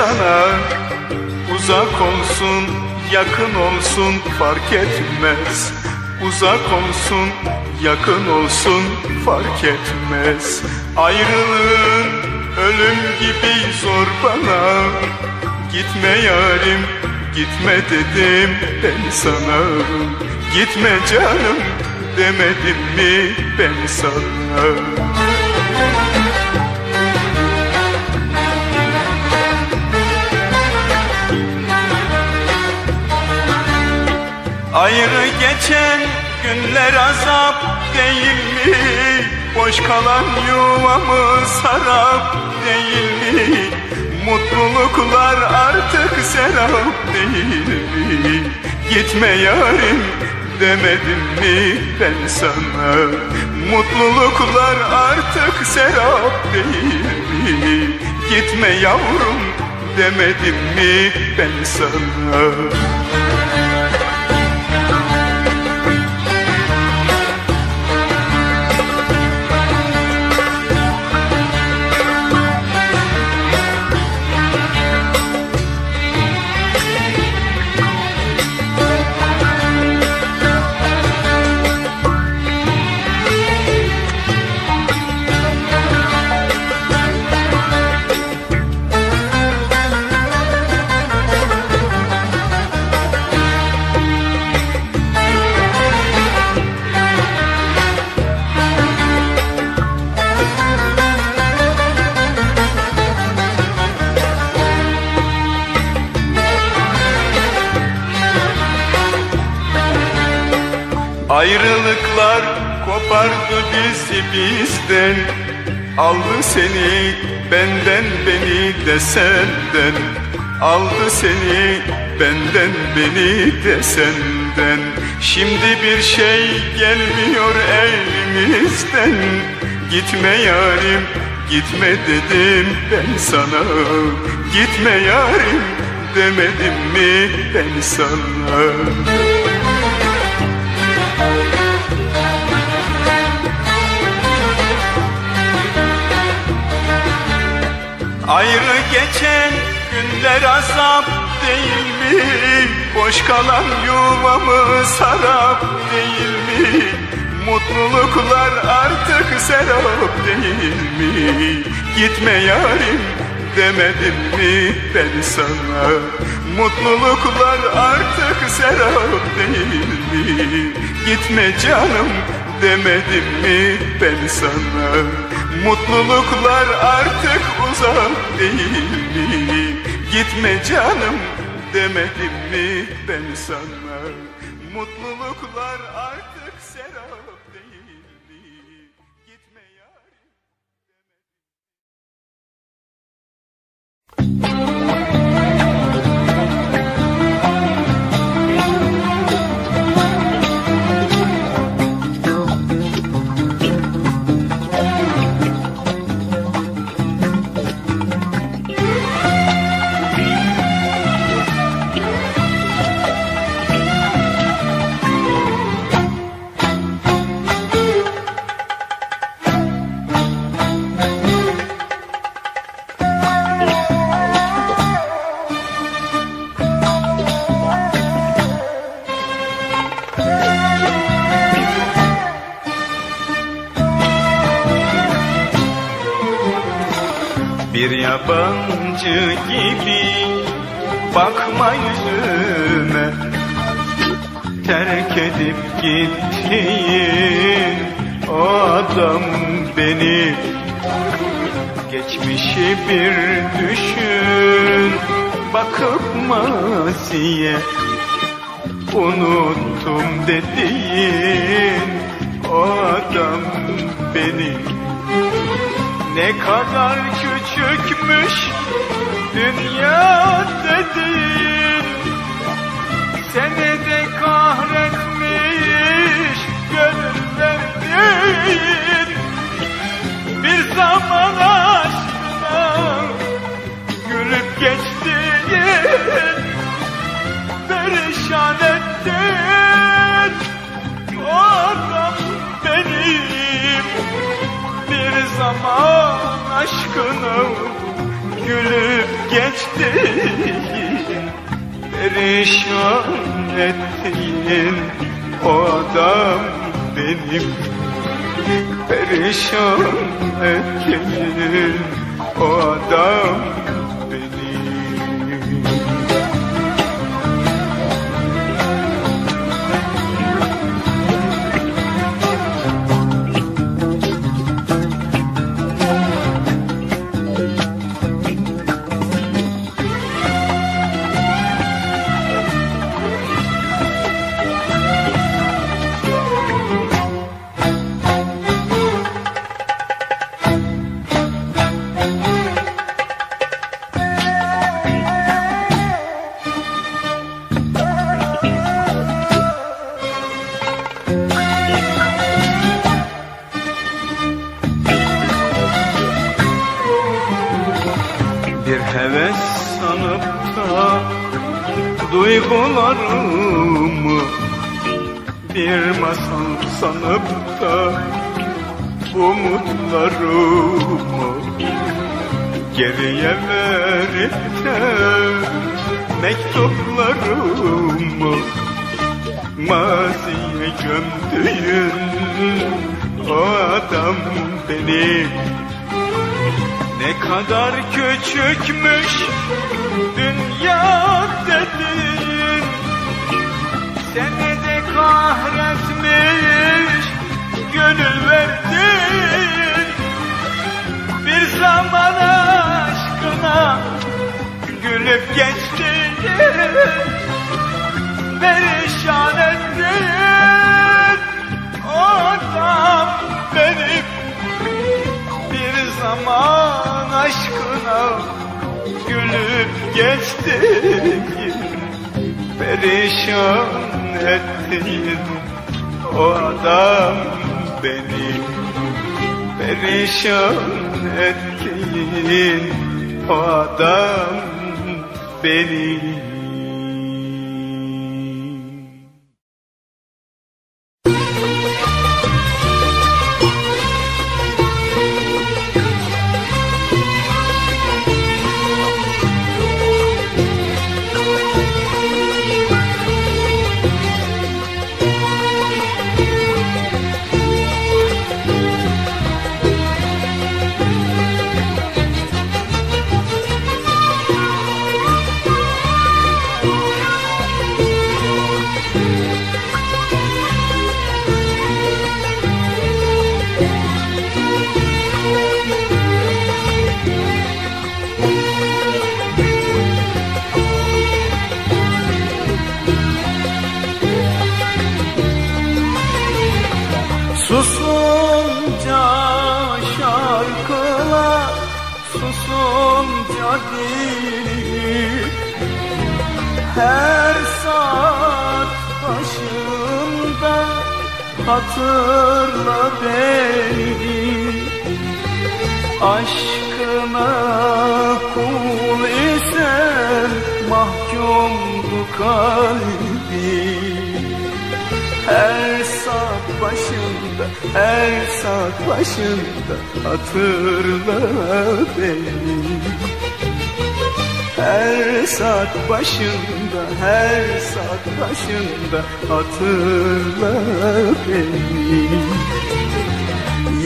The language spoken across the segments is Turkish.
sana. Uzak olsun yakın olsun fark etmez. Uzak olsun yakın olsun fark etmez. Ayrılığın ölüm gibi zor bana. Gitme yarim gitme dedim ben sana. Gitme canım demedim mi ben sana Ayrı geçen günler azap değil mi? Boş kalan yuvamız sarap değil mi? Mutluluklar artık serap değil mi? Gitme yarim demedim mi ben sana? Mutluluklar artık serap değil mi? Gitme yavrum demedim mi ben sana? Ayrılıklar kopardı bizi bizden. Aldı seni benden beni de senden. Aldı seni benden beni de senden. Şimdi bir şey gelmiyor elimizden. Gitme yarim gitme dedim ben sana. Gitme yarim demedim mi ben sana Ayrı geçen günler azap değil mi? Boş kalan yuvamı sarap değil mi? Mutluluklar artık serap değil mi? Gitme yarim demedim mi ben sana? Mutluluklar artık serap değil mi? Gitme canım demedim mi ben sana? Mutluluklar artık uzak değil mi? Gitme canım demedim mi ben sana? Mutluluklar artık bir düşün. Bakıp maziye Unuttum dediğin o adam beni. Ne kadar küçükmüş dünya dediğin. Seni de kahretmiş gönül verdiğin Bir zaman Perişan ettin o adam benim. Bir zaman aşkına gülüp geçtin Perişan ettiğin o adam benim. Perişan ettiğin o adam benim sanıp da umutlarımı Geriye verip de mektuplarımı Maziye gömdüğün o adam benim. Ne kadar küçükmüş gülüp geçtin Perişan ettin. Adam benim bir zaman aşkına gülüp geçtin. Perişan ettin o adam beni. Perişan ettin o adam beni Hatırla beni Aşkına kul isen Mahkumdu kalbim her saat başında, her saat başında hatırla beni. Her saat başında, her saat başında hatırla beni.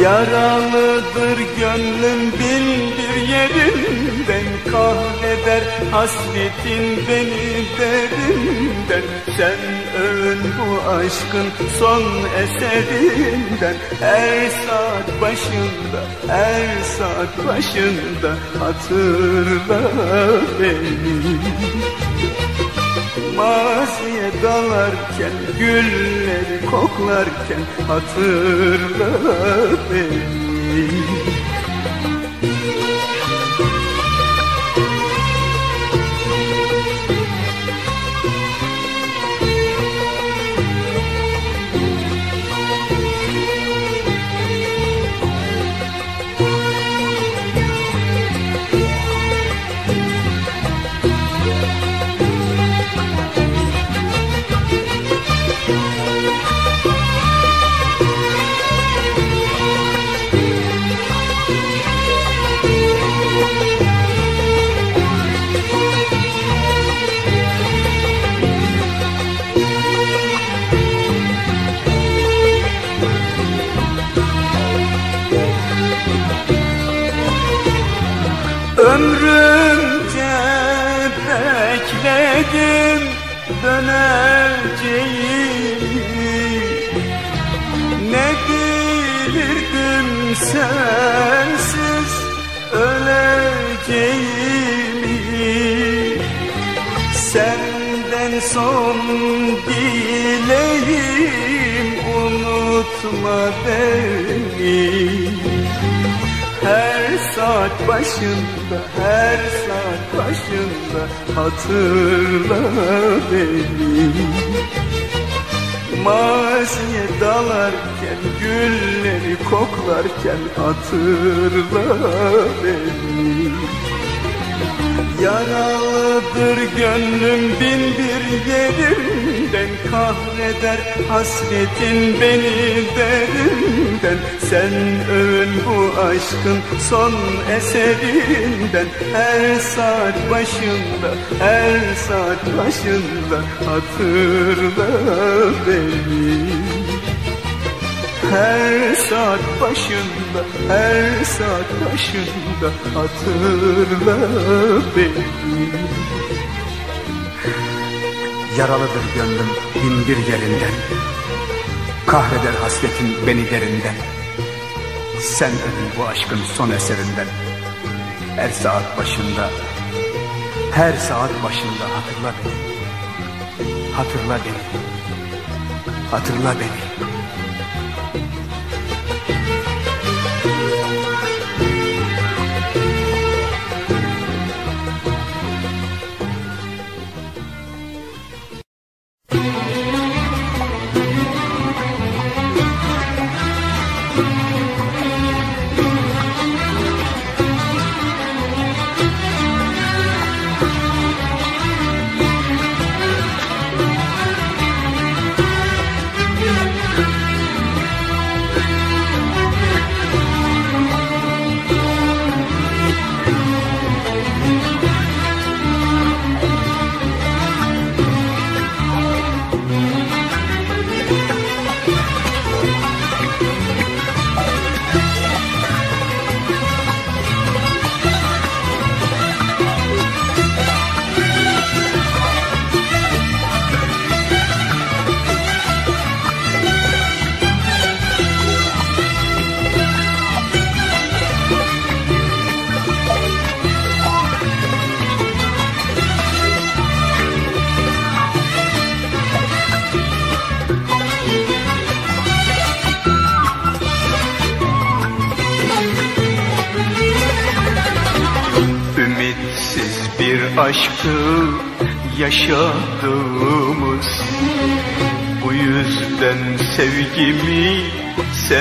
Yaralıdır gönlüm bin bir yerinden. Kahreder hasretin beni derinden. Sen ön bu aşkın son eserinden. Her saat başında, her saat başında Hatırla beni. Maziye dalarken, gülleri koklarken hatırla beni. Koklarken hatırla beni. Yaralıdır gönlüm bin bir yerimden Kahreder hasretin beni derinden. Sen övün bu aşkın son eserinden. Her saat başında, her saat başında Hatırla beni her saat başında, her saat başında hatırla beni. Yaralıdır gönlüm bin bir yerinden, kahreder hasretin beni derinden. Sen övün bu aşkın son eserinden, her saat başında, her saat başında hatırla beni. Hatırla beni, hatırla beni.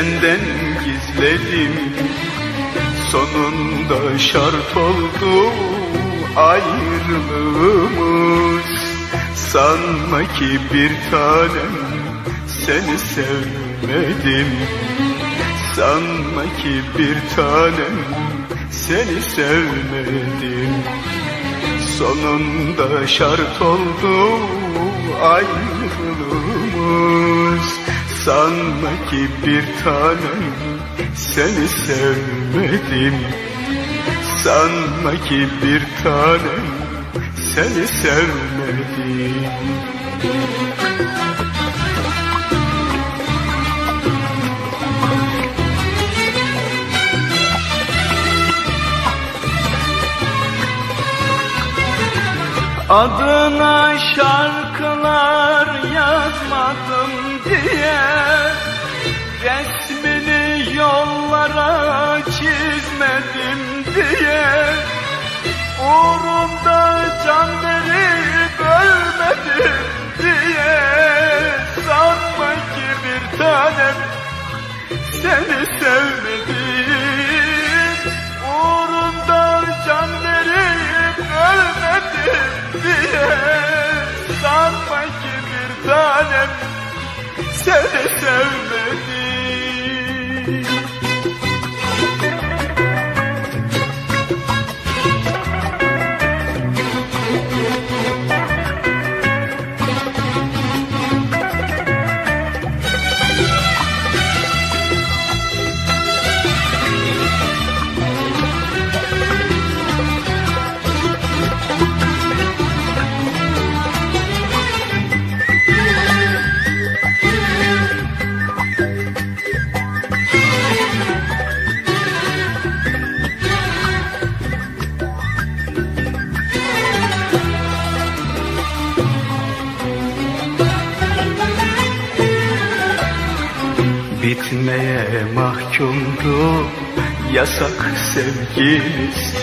Senden gizledim. Sonunda şart oldu ayrılığımız. Sanma ki bir tanem seni sevmedim. Sanma ki bir tanem seni sevmedim. Sonunda şart oldu ayrılığımız Sanma ki bir tanem seni sevmedim. Sanma ki bir tanem seni sevmedim. Adına şarkılar yazmadım diye Resmini yollara çizmedim diye. Uğrunda can verip ölmedim diye. Sanma ki bir tanem seni sevmedim. Uğrunda can verip diye. Sanma ki bir tanem seni sevmedim yasak sevgimiz.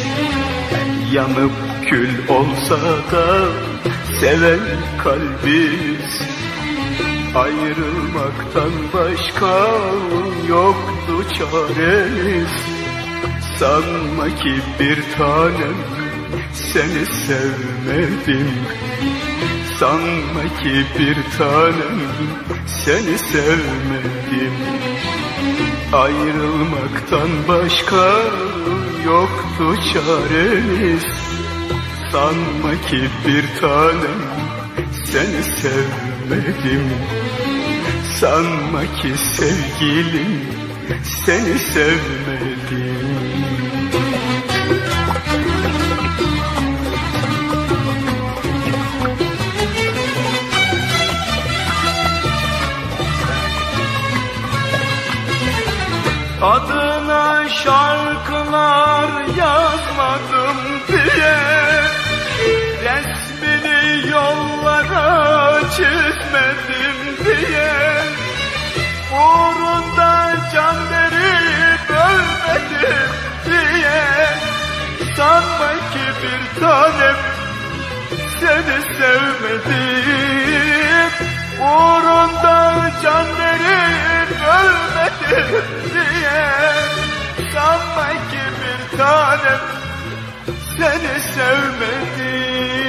Yanıp kül olsa da seven kalbimiz Ayrılmaktan başka yoktu çaremiz. Sanma ki bir tanem seni sevmedim. Sanma ki bir tanem seni sevmedim Ayrılmaktan başka yoktu çaremiz. Sanma ki bir tanem seni sevmedim. Sanma ki sevgilim seni sevmedim Adına şarkılar yazmadım diye. Resmini yollara çizmedim diye. Uğrunda can verip ölmedim diye. Sanma ki bir tanem seni sevmedim. Uğrunda diye Sanma ki bir tanem seni sevmedim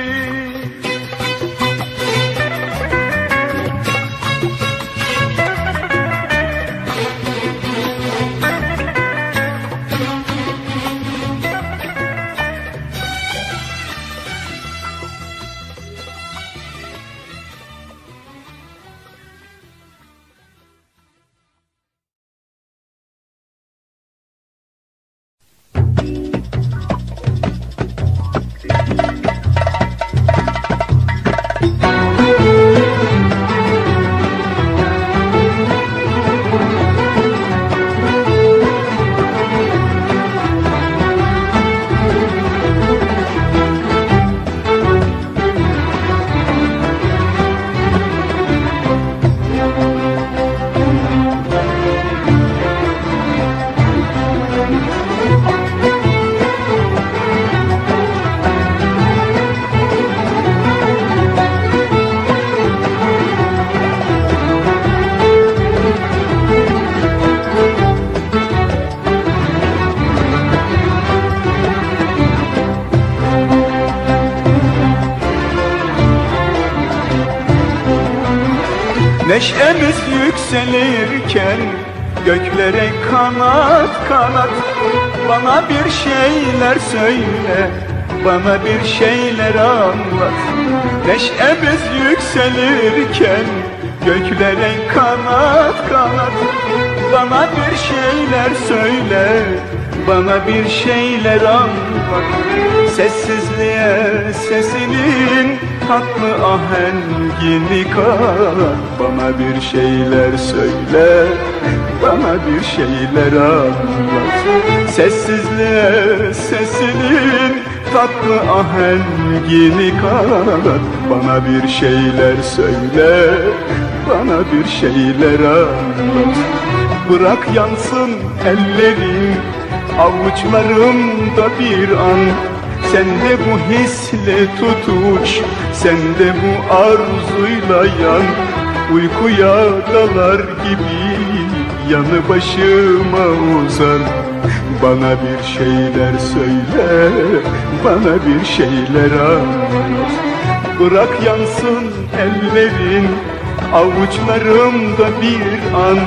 Neşemiz yükselirken göklere kanat kanat Bana bir şeyler söyle, bana bir şeyler anlat. Neşemiz yükselirken göklere kanat kanat Bana bir şeyler söyle, bana bir şeyler anlat. Sessizliğe sesinin tatlı ahengini kat Bana bir şeyler söyle, bana bir şeyler anlat. Sessizliğe sesinin tatlı ahengini kat Bana bir şeyler söyle, bana bir şeyler anlat. Bırak yansın ellerin avuçlarımda bir an sen de bu hisle tutuş Sen de bu arzuyla yan. Uykuya dalar gibi Yanı başıma uzan. Bana bir şeyler söyle Bana bir şeyler anlat. Bırak yansın ellerin Avuçlarımda bir an.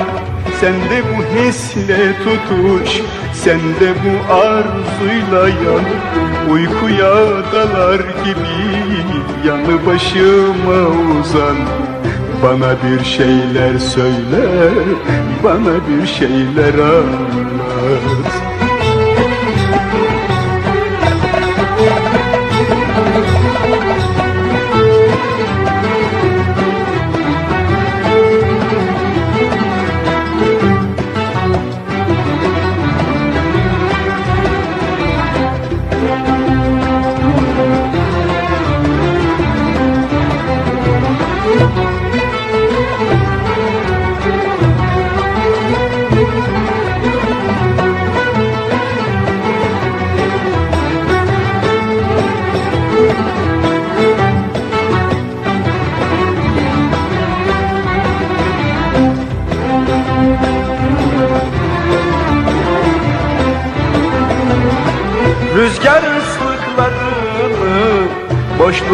Sen de bu hisle tutuş Sen de bu arzuyla yan Uykuya dalar gibi Yanı başıma uzan. Bana bir şeyler söyle Bana bir şeyler anlat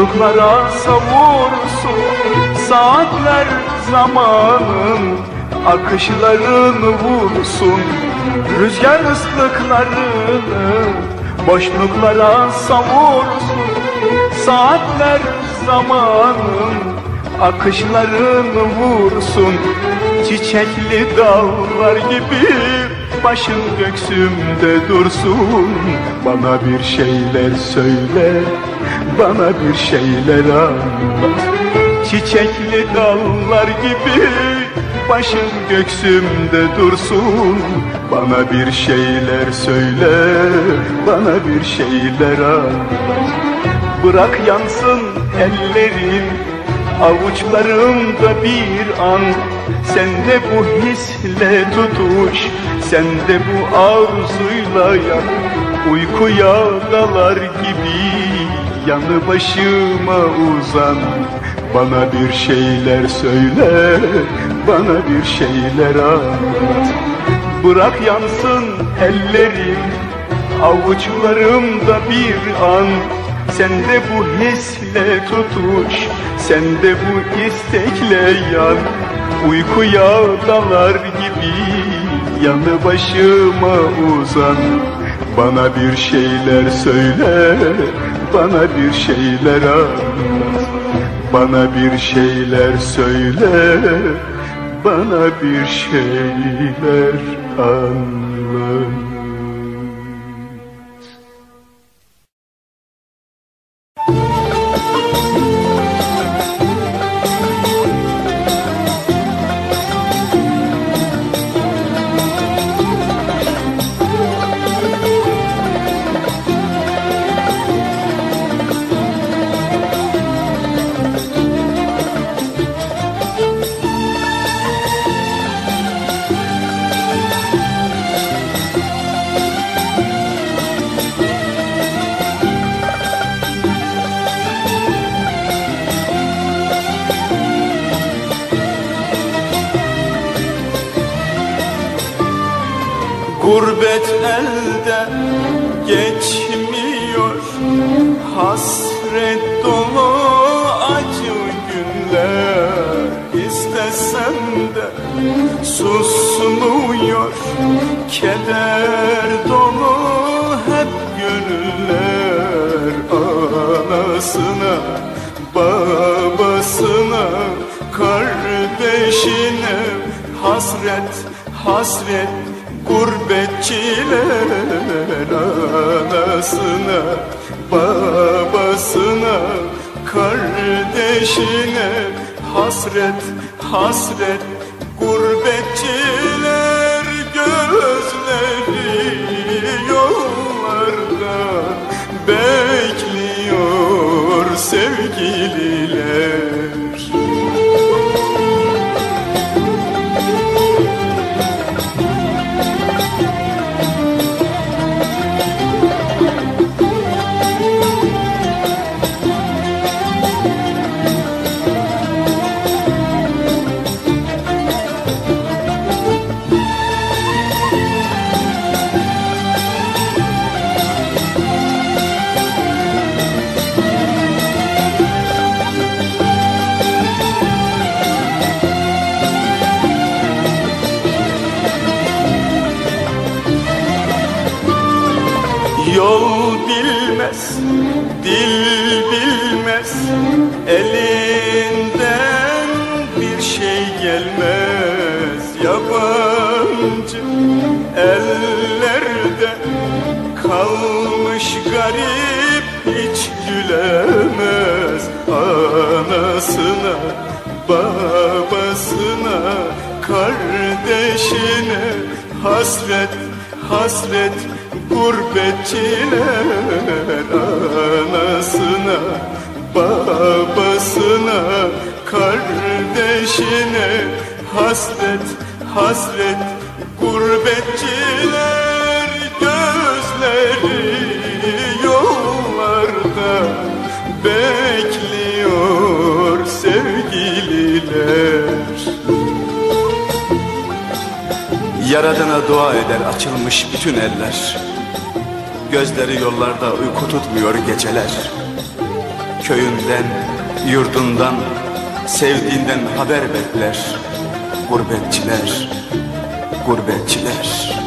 Boşluklara savursun saatler zamanın Akışlarını vursun rüzgar ıslıklarını Boşluklara savursun saatler zamanın Akışlarını vursun. Çiçekli dallar gibi Başın göksümde dursun. Bana bir şeyler söyle Bana bir şeyler anlat Çiçekli dallar gibi Başın göksümde dursun. Bana bir şeyler söyle Bana bir şeyler anlat Bırak yansın ellerin Avuçlarımda bir an. Sen de bu hisle tutuş Sen de bu arzuyla yan Uykuya dalar gibi Yanı başıma uzan. Bana bir şeyler söyle Bana bir şeyler anlat. Bırak yansın ellerim Avuçlarımda bir an. Sen de bu hisle tutuş Sen de bu istekle yan. Uykuya dalar gibi Yanı başıma uzan. Bana bir şeyler söyle Bana bir şeyler anlat Bana bir şeyler söyle Bana bir şeyler anlat sevgililer hasret Gurbetçiler gözleri yollarda bekliyor sevgililer. Yaradana dua eder açılmış bütün eller. Gözleri yollarda uyku tutmuyor geceler. Köyünden, yurdundan, sevdiğinden haber bekler Gurbetçiler, gurbetçiler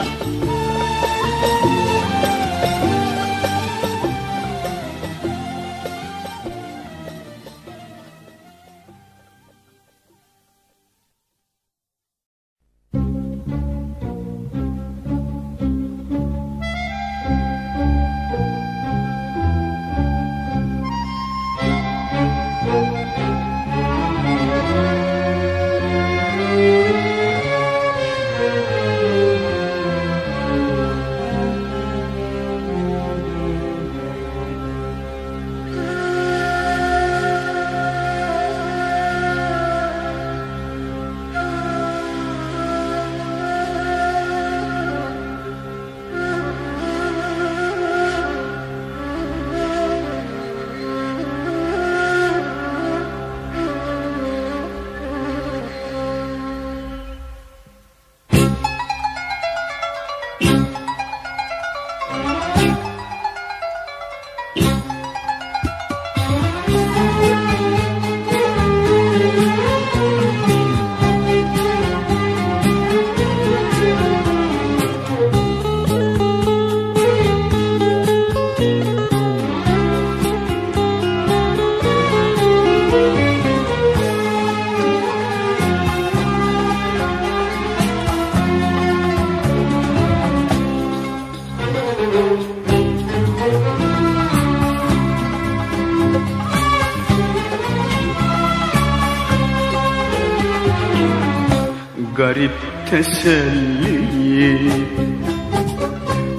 garip teselli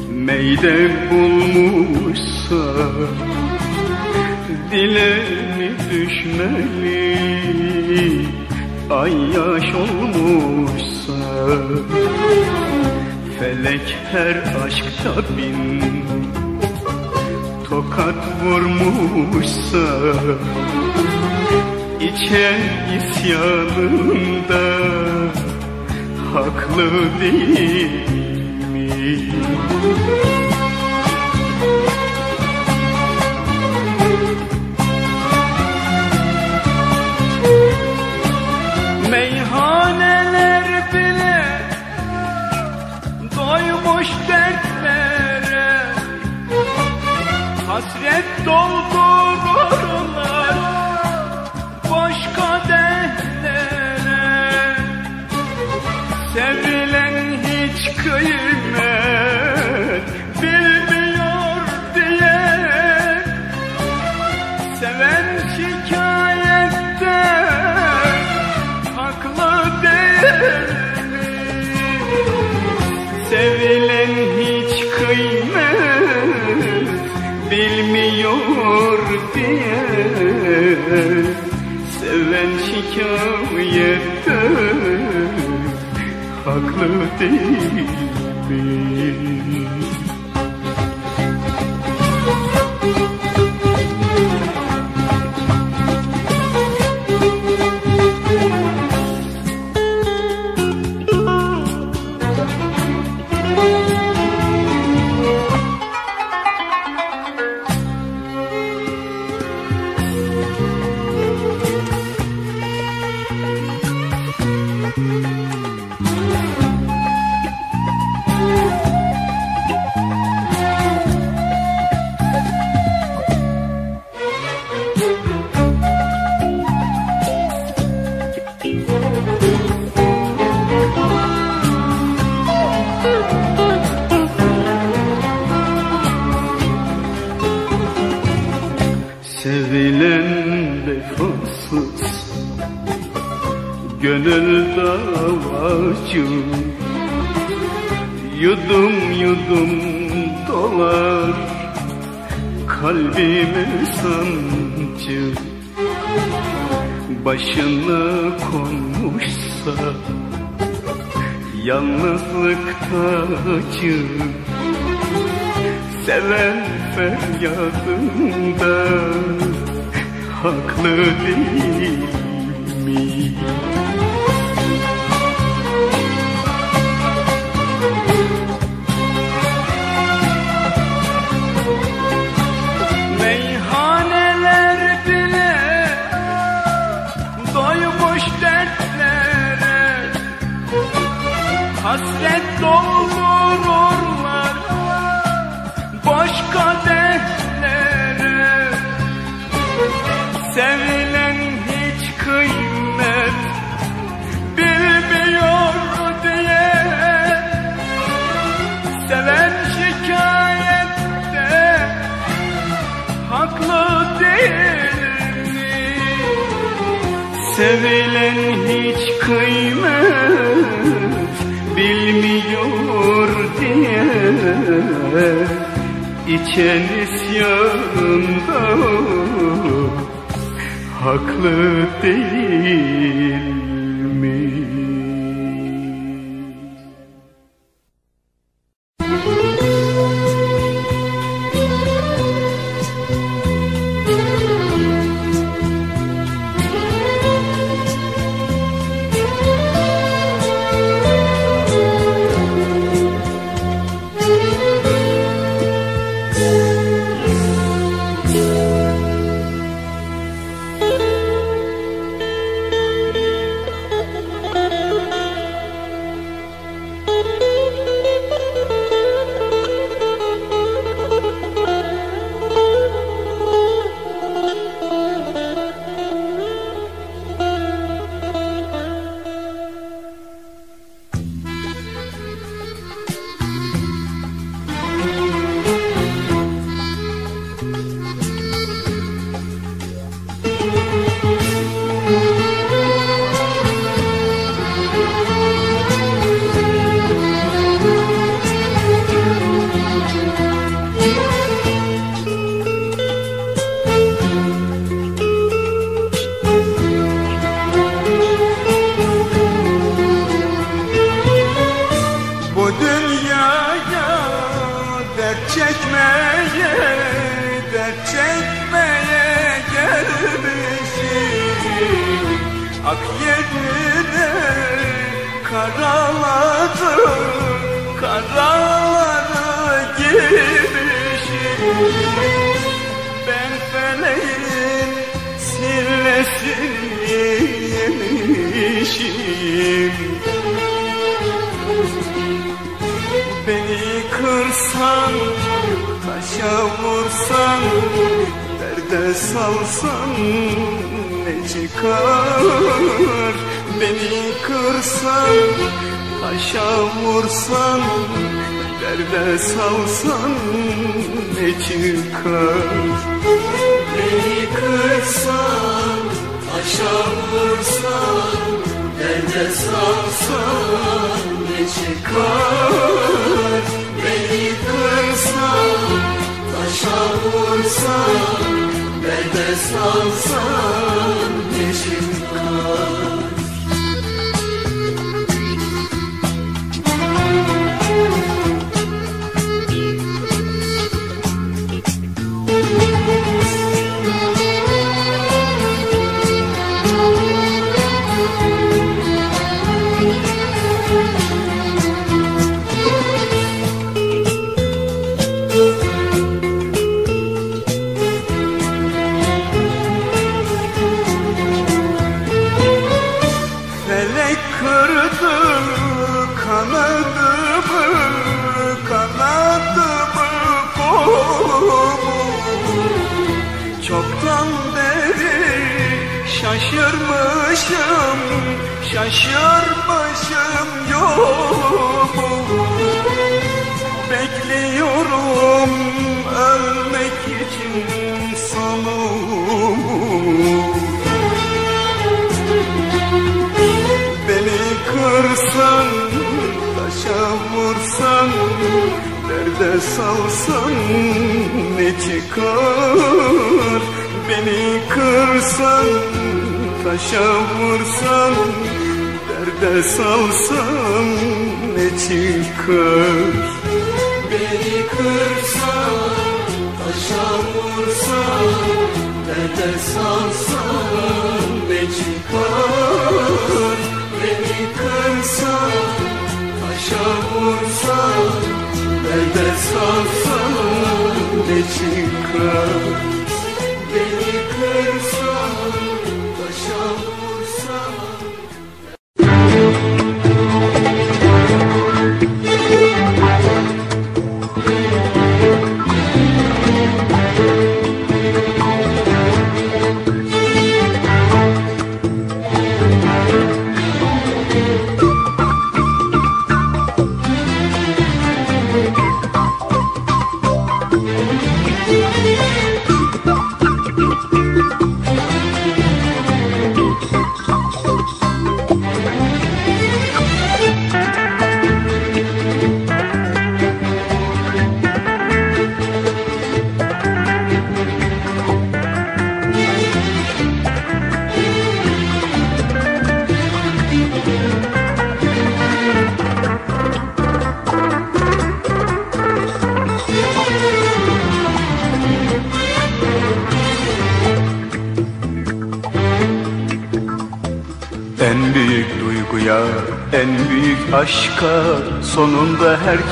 Meyde bulmuşsa Dile mi düşmeli? Ay yaş olmuşsa Felek her aşkta bin Tokat vurmuşsa İçen isyanında haklı değil mi? Meyhaneler bile doymuş dertlere Hasret doldururlar haklı Kalbime sancı Başına konmuşsa Yalnızlıkta acı Seven feryadında haklı değil mi? Sevilen hiç kıymet bilmiyor diye. İçen isyanında haklı değil karaları girmişim Ben feleğin sillesini yemişim. Beni kırsan, taşa vursan Derde salsan ne çıkar? Beni kırsan, taşa vursan Derde salsan ne çıkar? Beni kırsan, taşa vursan Derde salsan ne çıkar? Beni kırsan, taşa vursan Derde salsan ne çıkar çıkar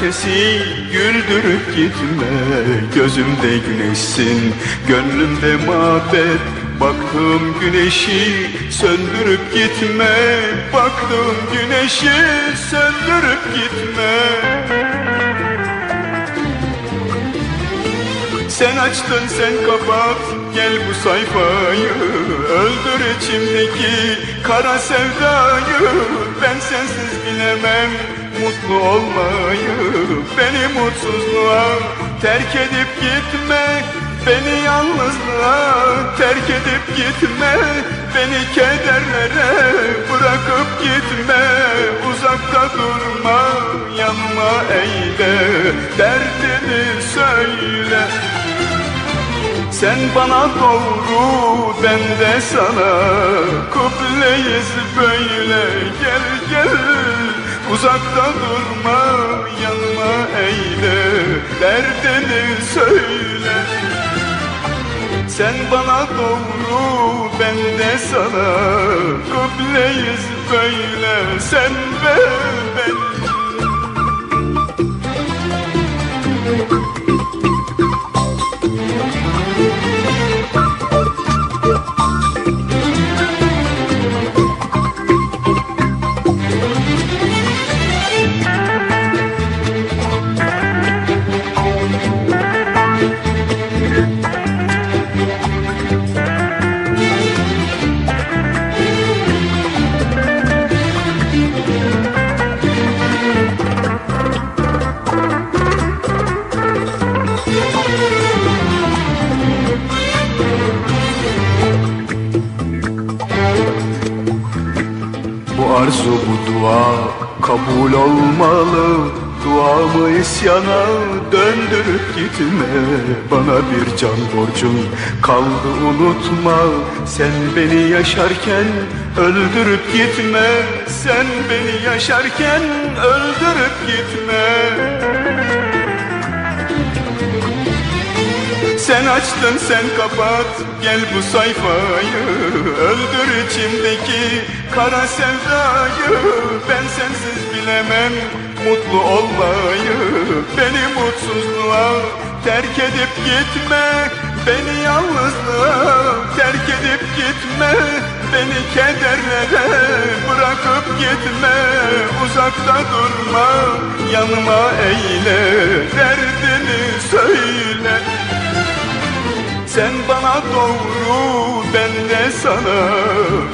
herkesi güldürüp gitme Gözümde güneşsin, gönlümde mabet. Baktığım güneşi söndürüp gitme Baktığım güneşi söndürüp gitme. Sen açtın sen kapat gel bu sayfayı. Öldür içimdeki kara sevdayı. Ben sensiz bilemem mutlu olmayı Beni mutsuzluğa terk edip gitme Beni yalnızlığa terk edip gitme Beni kederlere bırakıp gitme Uzakta durma yanma eyle Derdini söyle. Sen bana doğru ben de sana Kupleyiz böyle gel gel Uzakta durma yanma eyle Derdini söyle. Sen bana doğru ben de sana. Kupleyiz böyle sen ve ben kabul olmalı Duamı isyana döndürüp gitme. Bana bir can borcun kaldı unutma. Sen beni yaşarken öldürüp gitme. Sen beni yaşarken öldürüp gitme Sen açtın sen kapat. Gel bu sayfayı. Öldür içimdeki kara sevdayı. Ben sensiz bilemem mutlu olmayı. Beni mutsuzluğa terk edip gitme. Beni yalnızlığa terk edip gitme. Beni kederlere bırakıp gitme. Uzakta durma yanıma eyle. Derdini söyle sen bana doğru ben de sana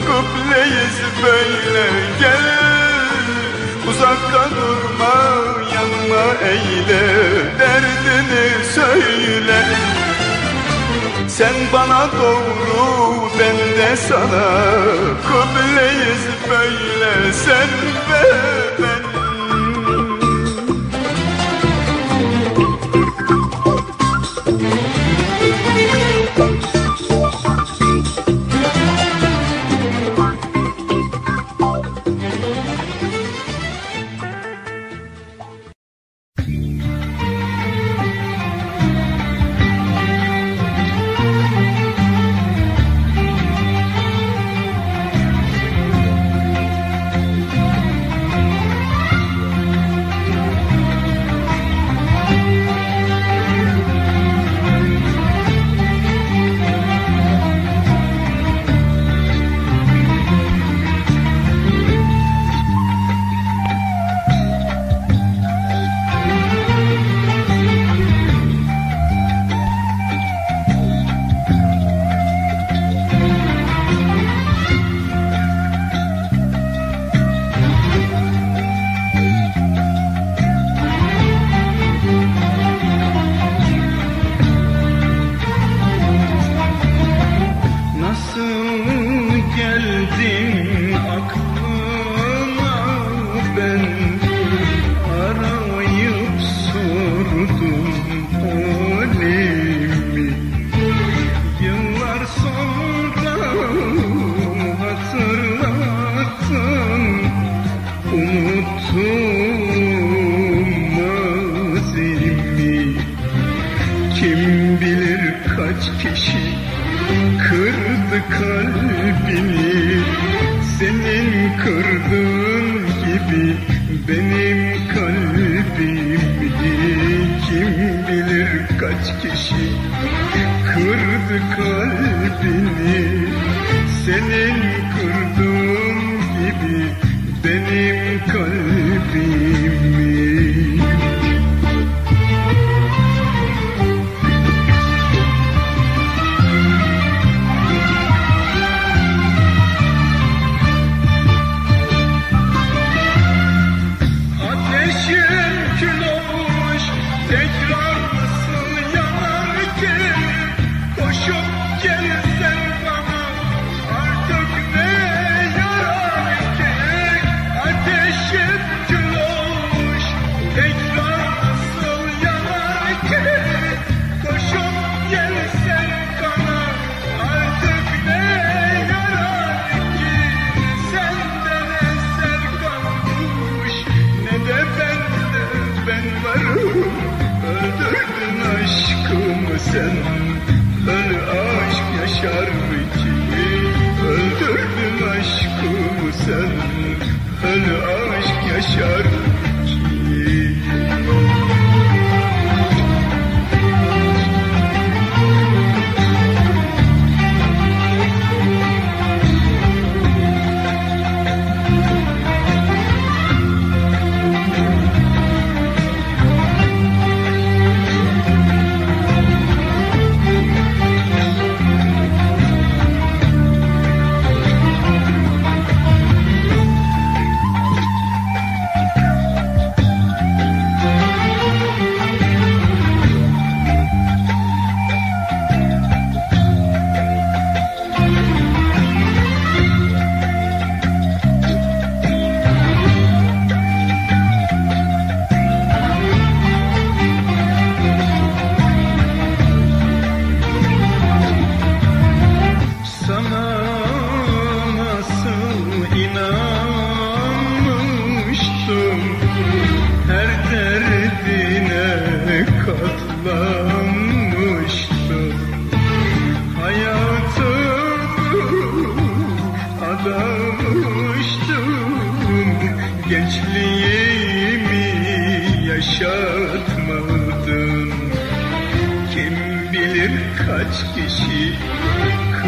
Kıbleyiz böyle gel. Uzakta durma yanıma eyle Derdini söyle. Sen bana doğru ben de sana Kıbleyiz böyle sen ve ben sen Ölü aşk yaşar.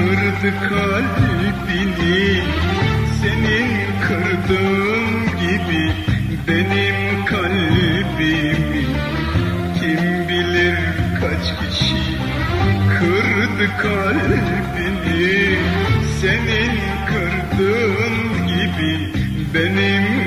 kırdı kalbini. Senin kırdığın gibi benim kalbimi. Kim bilir kaç kişi kırdı kalbini. Senin kırdığın gibi benim